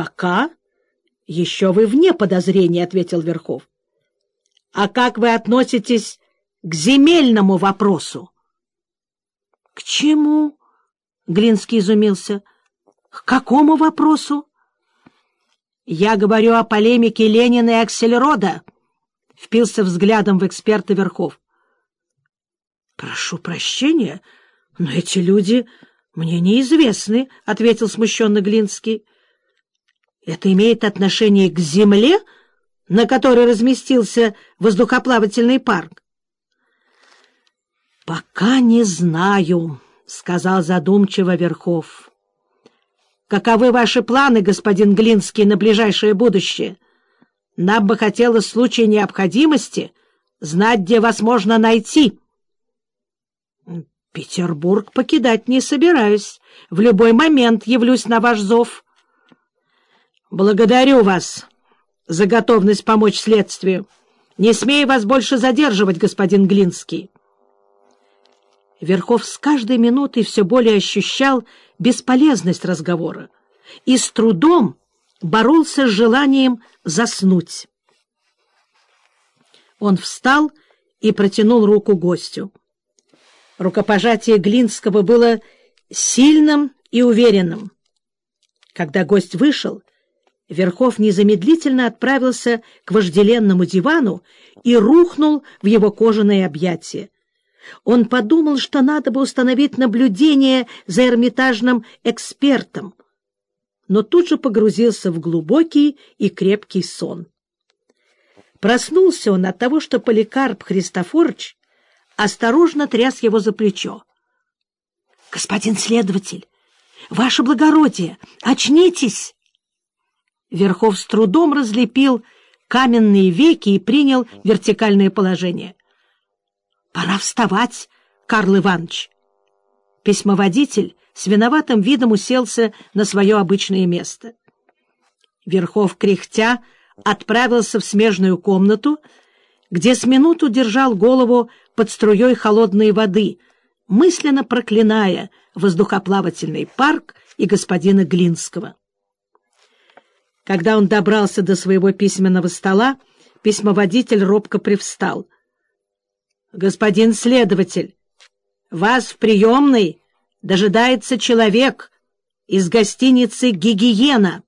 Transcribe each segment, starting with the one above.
Пока еще вы вне подозрений, — ответил Верхов. А как вы относитесь к земельному вопросу? — К чему? — Глинский изумился. — К какому вопросу? — Я говорю о полемике Ленина и Аксельрода, — впился взглядом в эксперта Верхов. — Прошу прощения, но эти люди мне неизвестны, — ответил смущенно Глинский. — Это имеет отношение к земле, на которой разместился воздухоплавательный парк? — Пока не знаю, — сказал задумчиво Верхов. — Каковы ваши планы, господин Глинский, на ближайшее будущее? Нам бы хотелось в случае необходимости знать, где вас можно найти. — Петербург покидать не собираюсь. В любой момент явлюсь на ваш зов. — Благодарю вас за готовность помочь следствию. Не смею вас больше задерживать, господин Глинский. Верхов с каждой минутой все более ощущал бесполезность разговора и с трудом боролся с желанием заснуть. Он встал и протянул руку гостю. Рукопожатие Глинского было сильным и уверенным. Когда гость вышел, Верхов незамедлительно отправился к вожделенному дивану и рухнул в его кожаное объятие. Он подумал, что надо бы установить наблюдение за эрмитажным экспертом, но тут же погрузился в глубокий и крепкий сон. Проснулся он от того, что Поликарп Христофорович осторожно тряс его за плечо. — Господин следователь, ваше благородие, очнитесь! Верхов с трудом разлепил каменные веки и принял вертикальное положение. — Пора вставать, Карл Иванович. Письмоводитель с виноватым видом уселся на свое обычное место. Верхов, кряхтя, отправился в смежную комнату, где с минуту держал голову под струей холодной воды, мысленно проклиная воздухоплавательный парк и господина Глинского. Когда он добрался до своего письменного стола, письмоводитель робко привстал —— Господин следователь, вас в приемной дожидается человек из гостиницы «Гигиена».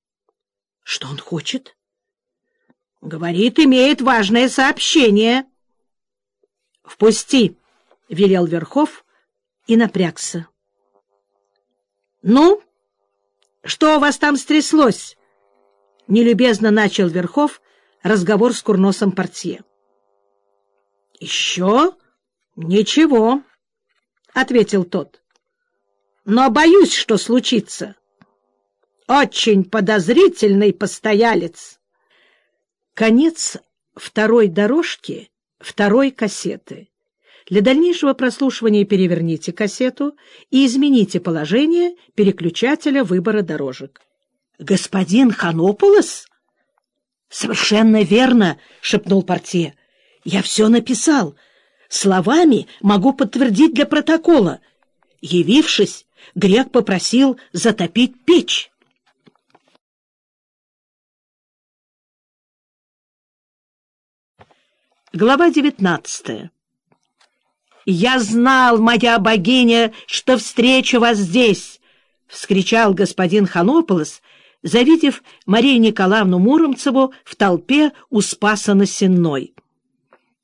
— Что он хочет? — Говорит, имеет важное сообщение. — Впусти, — велел Верхов и напрягся. — Ну, что у вас там стряслось? — нелюбезно начал Верхов разговор с курносом портье. — Еще ничего, — ответил тот. — Но боюсь, что случится. Очень подозрительный постоялец. Конец второй дорожки второй кассеты. Для дальнейшего прослушивания переверните кассету и измените положение переключателя выбора дорожек. — Господин Ханополос? — Совершенно верно, — шепнул портье. Я все написал. Словами могу подтвердить для протокола. Явившись, грек попросил затопить печь. Глава девятнадцатая. «Я знал, моя богиня, что встречу вас здесь!» — вскричал господин Ханополос, завидев Марию Николаевну Муромцеву в толпе у Спаса на Сенной.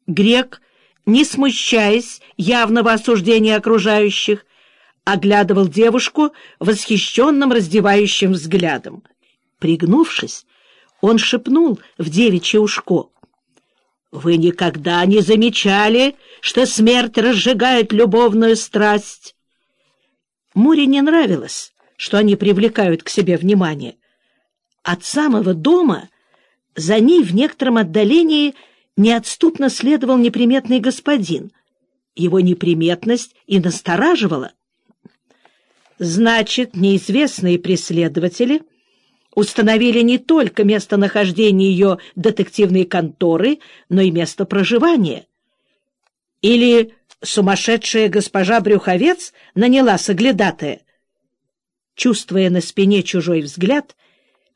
Грек, не смущаясь явного осуждения окружающих, оглядывал девушку восхищенным раздевающим взглядом. Пригнувшись, он шепнул в девичье ушко. — Вы никогда не замечали, что смерть разжигает любовную страсть? Муре не нравилось, что они привлекают к себе внимание. От самого дома за ней в некотором отдалении — неотступно следовал неприметный господин. Его неприметность и настораживала. Значит, неизвестные преследователи установили не только местонахождение ее детективной конторы, но и место проживания. Или сумасшедшая госпожа Брюховец наняла соглядатая. Чувствуя на спине чужой взгляд,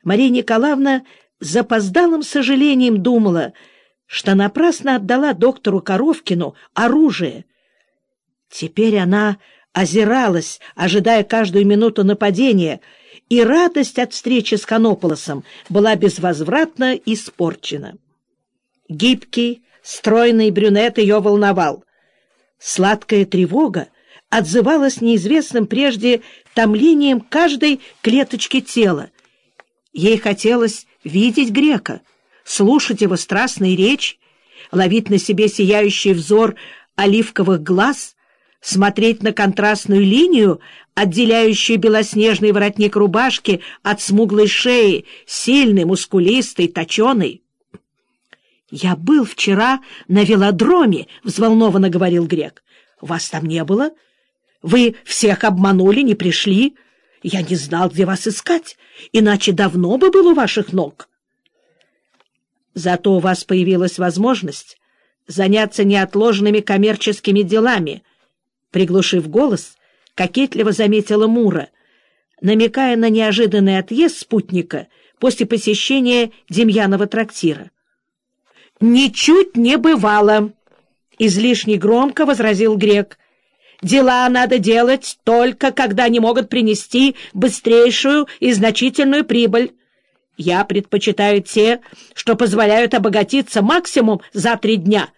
Мария Николаевна с запоздалым сожалением думала, что напрасно отдала доктору Коровкину оружие. Теперь она озиралась, ожидая каждую минуту нападения, и радость от встречи с Конополосом была безвозвратно испорчена. Гибкий, стройный брюнет ее волновал. Сладкая тревога отзывалась неизвестным прежде томлением каждой клеточки тела. Ей хотелось видеть грека, слушать его страстную речь, ловить на себе сияющий взор оливковых глаз, смотреть на контрастную линию, отделяющую белоснежный воротник рубашки от смуглой шеи, сильный, мускулистый, точеный. «Я был вчера на велодроме», — взволнованно говорил грек. «Вас там не было? Вы всех обманули, не пришли. Я не знал, где вас искать, иначе давно бы был у ваших ног». Зато у вас появилась возможность заняться неотложными коммерческими делами, приглушив голос, кокетливо заметила Мура, намекая на неожиданный отъезд спутника после посещения Демьянова трактира. «Ничуть не бывало!» — излишне громко возразил Грек. «Дела надо делать только, когда они могут принести быстрейшую и значительную прибыль. Я предпочитаю те, что позволяют обогатиться максимум за три дня.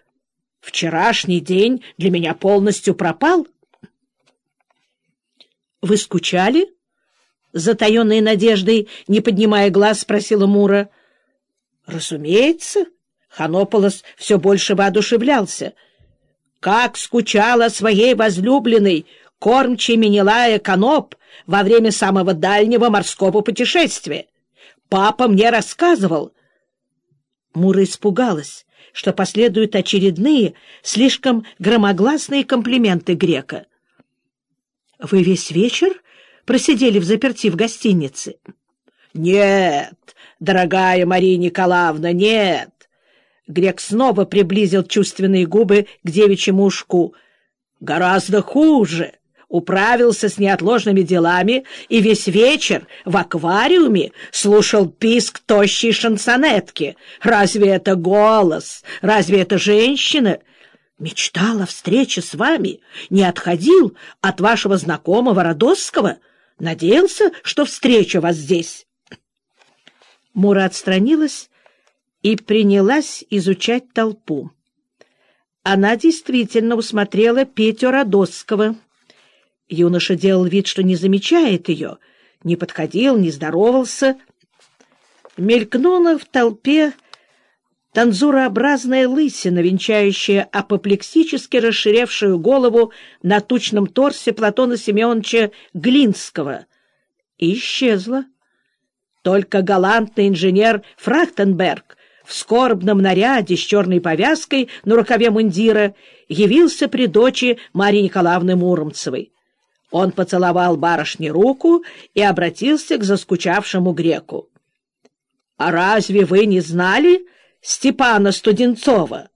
Вчерашний день для меня полностью пропал». «Вы скучали?» — затаенной надеждой, не поднимая глаз, спросила Мура. «Разумеется». Ханополос все больше воодушевлялся. Как скучала своей возлюбленной, кормчей Менелая Каноп во время самого дальнего морского путешествия. Папа мне рассказывал. Мура испугалась, что последуют очередные, слишком громогласные комплименты грека. — Вы весь вечер просидели в заперти в гостинице? — Нет, дорогая Мария Николаевна, нет. Грек снова приблизил чувственные губы к девичьему ушку. «Гораздо хуже. Управился с неотложными делами и весь вечер в аквариуме слушал писк тощей шансонетки. Разве это голос? Разве это женщина?» Мечтал о с вами, не отходил от вашего знакомого Родосского, надеялся, что встречу вас здесь. Мура отстранилась и принялась изучать толпу. Она действительно усмотрела Петю Радосского. Юноша делал вид, что не замечает ее, не подходил, не здоровался. Мелькнула в толпе танзурообразная лысина, венчающая апоплексически расширевшую голову на тучном торсе Платона Семеновича Глинского, и исчезла. Только галантный инженер Фрахтенберг в скорбном наряде с черной повязкой на рукаве мундира явился при дочи Марии Николаевны Муромцевой. Он поцеловал барышне руку и обратился к заскучавшему греку. — А разве вы не знали Степана Студенцова?